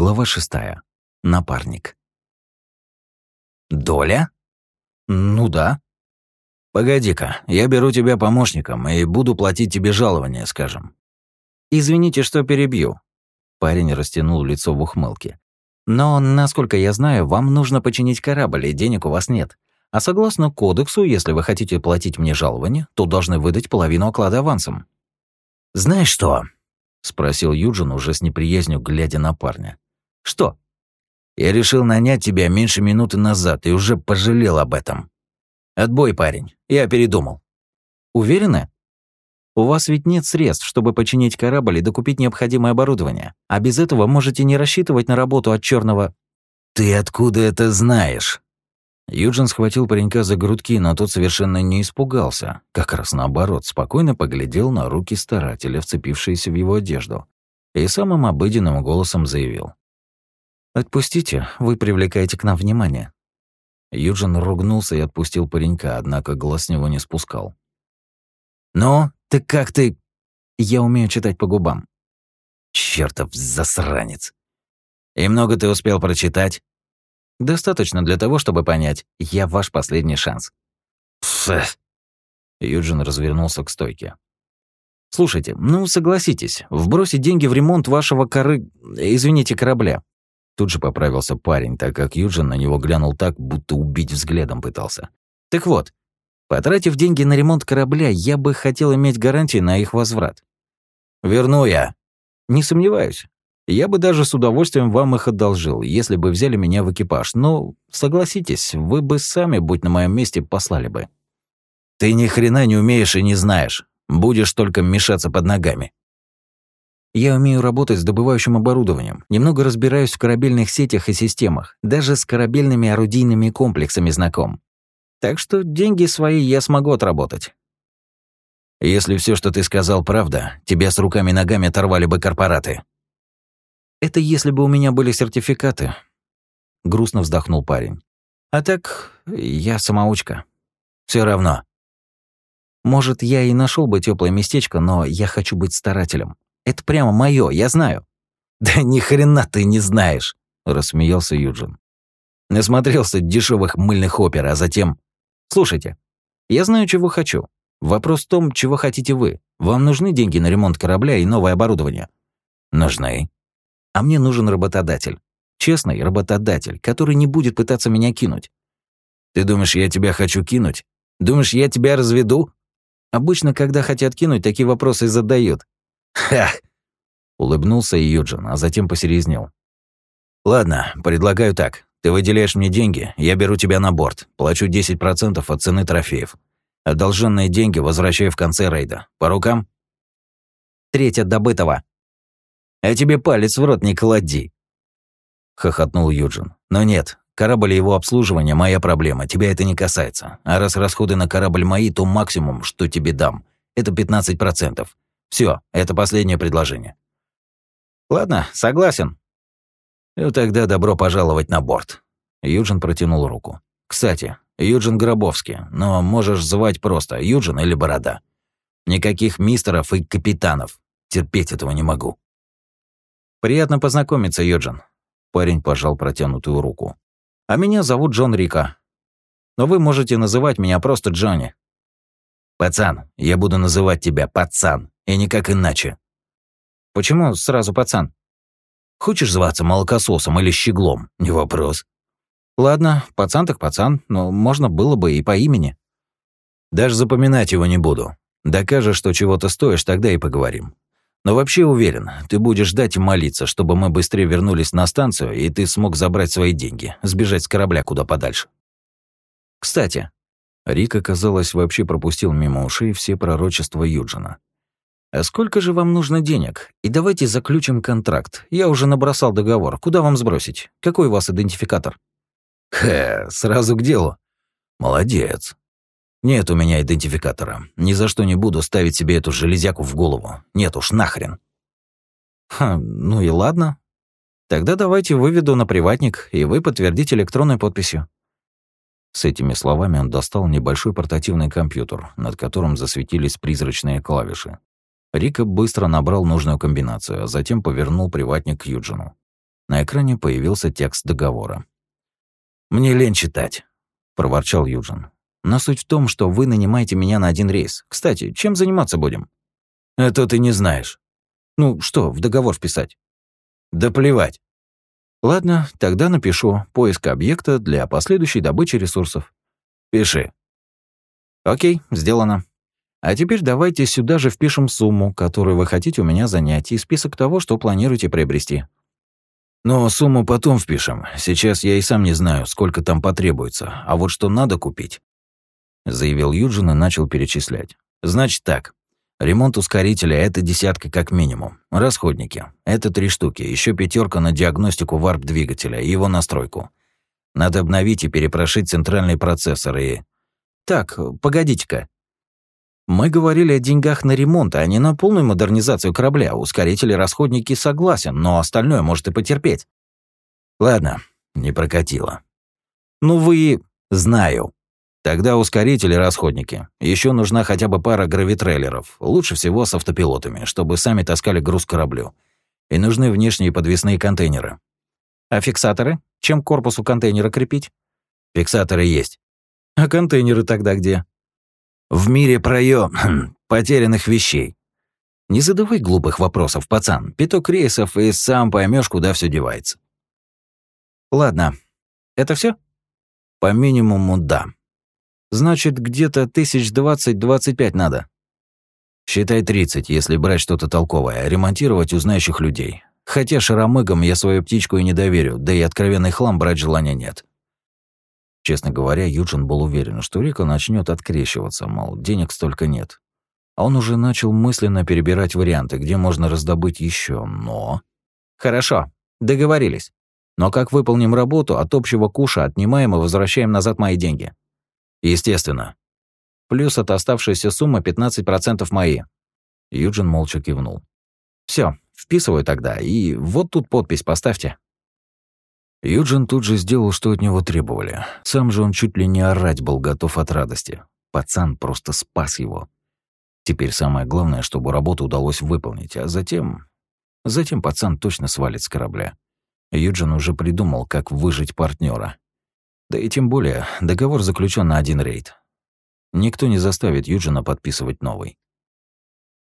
Глава шестая. Напарник. «Доля?» «Ну да». «Погоди-ка, я беру тебя помощником и буду платить тебе жалование, скажем». «Извините, что перебью». Парень растянул лицо в ухмылке. «Но, насколько я знаю, вам нужно починить корабль, и денег у вас нет. А согласно кодексу, если вы хотите платить мне жалование, то должны выдать половину оклада авансом». «Знаешь что?» — спросил Юджин уже с неприязнью, глядя на парня. «Что?» «Я решил нанять тебя меньше минуты назад и уже пожалел об этом. Отбой, парень, я передумал». «Уверены? У вас ведь нет средств, чтобы починить корабль и докупить необходимое оборудование, а без этого можете не рассчитывать на работу от черного. «Ты откуда это знаешь?» Юджин схватил паренька за грудки, но тот совершенно не испугался. Как раз наоборот, спокойно поглядел на руки старателя, вцепившиеся в его одежду, и самым обыденным голосом заявил. «Отпустите, вы привлекаете к нам внимание». Юджин ругнулся и отпустил паренька, однако глаз с него не спускал. «Ну, ты как ты...» «Я умею читать по губам». «Чёртов засранец! И много ты успел прочитать?» Достаточно для того, чтобы понять, я ваш последний шанс. Пф. Юджин развернулся к стойке. Слушайте, ну согласитесь, вбросить деньги в ремонт вашего коры... Извините, корабля. Тут же поправился парень, так как Юджин на него глянул так, будто убить взглядом пытался. Так вот, потратив деньги на ремонт корабля, я бы хотел иметь гарантии на их возврат. Верну я. Не сомневаюсь. Я бы даже с удовольствием вам их одолжил, если бы взяли меня в экипаж. Но, согласитесь, вы бы сами, будь на моем месте, послали бы. Ты ни хрена не умеешь и не знаешь. Будешь только мешаться под ногами. Я умею работать с добывающим оборудованием, немного разбираюсь в корабельных сетях и системах, даже с корабельными орудийными комплексами знаком. Так что деньги свои я смогу отработать. Если все, что ты сказал, правда, тебя с руками и ногами оторвали бы корпораты. Это если бы у меня были сертификаты. Грустно вздохнул парень. А так, я самоучка. Все равно. Может, я и нашел бы теплое местечко, но я хочу быть старателем. Это прямо мое, я знаю. Да ни хрена ты не знаешь, рассмеялся Юджин. Насмотрелся дешевых мыльных опер, а затем... Слушайте, я знаю, чего хочу. Вопрос в том, чего хотите вы. Вам нужны деньги на ремонт корабля и новое оборудование? Нужны. А мне нужен работодатель. Честный работодатель, который не будет пытаться меня кинуть. Ты думаешь, я тебя хочу кинуть? Думаешь, я тебя разведу? Обычно, когда хотят кинуть, такие вопросы задают. Ха! Улыбнулся Юджин, а затем посерьезнел. Ладно, предлагаю так. Ты выделяешь мне деньги, я беру тебя на борт, плачу 10% от цены трофеев. Одолженные деньги возвращаю в конце рейда. По рукам? Треть от добытого. А тебе палец в рот не клади. Хохотнул Юджин. Но нет, корабль и его обслуживание – моя проблема, тебя это не касается. А раз расходы на корабль мои, то максимум, что тебе дам, это 15%. Все, это последнее предложение. Ладно, согласен. Ну тогда добро пожаловать на борт. Юджин протянул руку. Кстати, Юджин Гробовский, но можешь звать просто Юджин или Борода. Никаких мистеров и капитанов. Терпеть этого не могу. «Приятно познакомиться, Юджин». Парень пожал протянутую руку. «А меня зовут Джон Рика. Но вы можете называть меня просто Джонни». «Пацан, я буду называть тебя пацан, и никак иначе». «Почему сразу пацан?» «Хочешь зваться молокососом или щеглом? Не вопрос». «Ладно, пацан так пацан, но можно было бы и по имени». «Даже запоминать его не буду. Докажешь, что чего-то стоишь, тогда и поговорим. Но вообще уверен, ты будешь ждать и молиться, чтобы мы быстрее вернулись на станцию, и ты смог забрать свои деньги, сбежать с корабля куда подальше. Кстати, Рик, казалось, вообще пропустил мимо ушей все пророчества Юджина. «А сколько же вам нужно денег? И давайте заключим контракт. Я уже набросал договор. Куда вам сбросить? Какой у вас идентификатор?» «Хе, сразу к делу. Молодец. Нет у меня идентификатора. Ни за что не буду ставить себе эту железяку в голову. Нет уж, нахрен. Ха, ну и ладно. Тогда давайте выведу на приватник, и вы подтвердите электронной подписью. С этими словами он достал небольшой портативный компьютер, над которым засветились призрачные клавиши. Рика быстро набрал нужную комбинацию, а затем повернул приватник к Юджину. На экране появился текст договора. «Мне лень читать», — проворчал Юджин. «Но суть в том, что вы нанимаете меня на один рейс. Кстати, чем заниматься будем?» «Это ты не знаешь». «Ну что, в договор вписать?» «Да плевать». «Ладно, тогда напишу. Поиск объекта для последующей добычи ресурсов». «Пиши». «Окей, сделано. А теперь давайте сюда же впишем сумму, которую вы хотите у меня занять, и список того, что планируете приобрести». Но сумму потом впишем. Сейчас я и сам не знаю, сколько там потребуется. А вот что надо купить, заявил Юджин и начал перечислять. Значит так. Ремонт ускорителя это десятка как минимум. Расходники это три штуки, еще пятерка на диагностику варп двигателя и его настройку. Надо обновить и перепрошить центральный процессор и Так, погодите-ка. Мы говорили о деньгах на ремонт, а не на полную модернизацию корабля. Ускорители расходники согласен, но остальное может и потерпеть. Ладно, не прокатило. Ну вы... Знаю. Тогда ускорители расходники. Еще нужна хотя бы пара гравитрейлеров, лучше всего с автопилотами, чтобы сами таскали груз к кораблю. И нужны внешние подвесные контейнеры. А фиксаторы? Чем корпусу контейнера крепить? Фиксаторы есть. А контейнеры тогда где? В мире проем хм, потерянных вещей. Не задавай глупых вопросов, пацан. Пяток рейсов, и сам поймешь, куда все девается. Ладно. Это все? По минимуму, да. Значит, где-то тысяч двадцать-двадцать пять надо. Считай тридцать, если брать что-то толковое, ремонтировать у знающих людей. Хотя шаромыгам я свою птичку и не доверю, да и откровенный хлам брать желания нет. Честно говоря, Юджин был уверен, что Рика начнет открещиваться, мол, денег столько нет. А он уже начал мысленно перебирать варианты, где можно раздобыть еще, но... Хорошо, договорились. Но как выполним работу, от общего куша отнимаем и возвращаем назад мои деньги. Естественно. Плюс от оставшейся суммы 15% мои. Юджин молча кивнул. Все, вписываю тогда, и вот тут подпись поставьте. Юджин тут же сделал, что от него требовали. Сам же он чуть ли не орать был готов от радости. Пацан просто спас его. Теперь самое главное, чтобы работу удалось выполнить, а затем... Затем пацан точно свалит с корабля. Юджин уже придумал, как выжить партнера. Да и тем более, договор заключен на один рейд. Никто не заставит Юджина подписывать новый.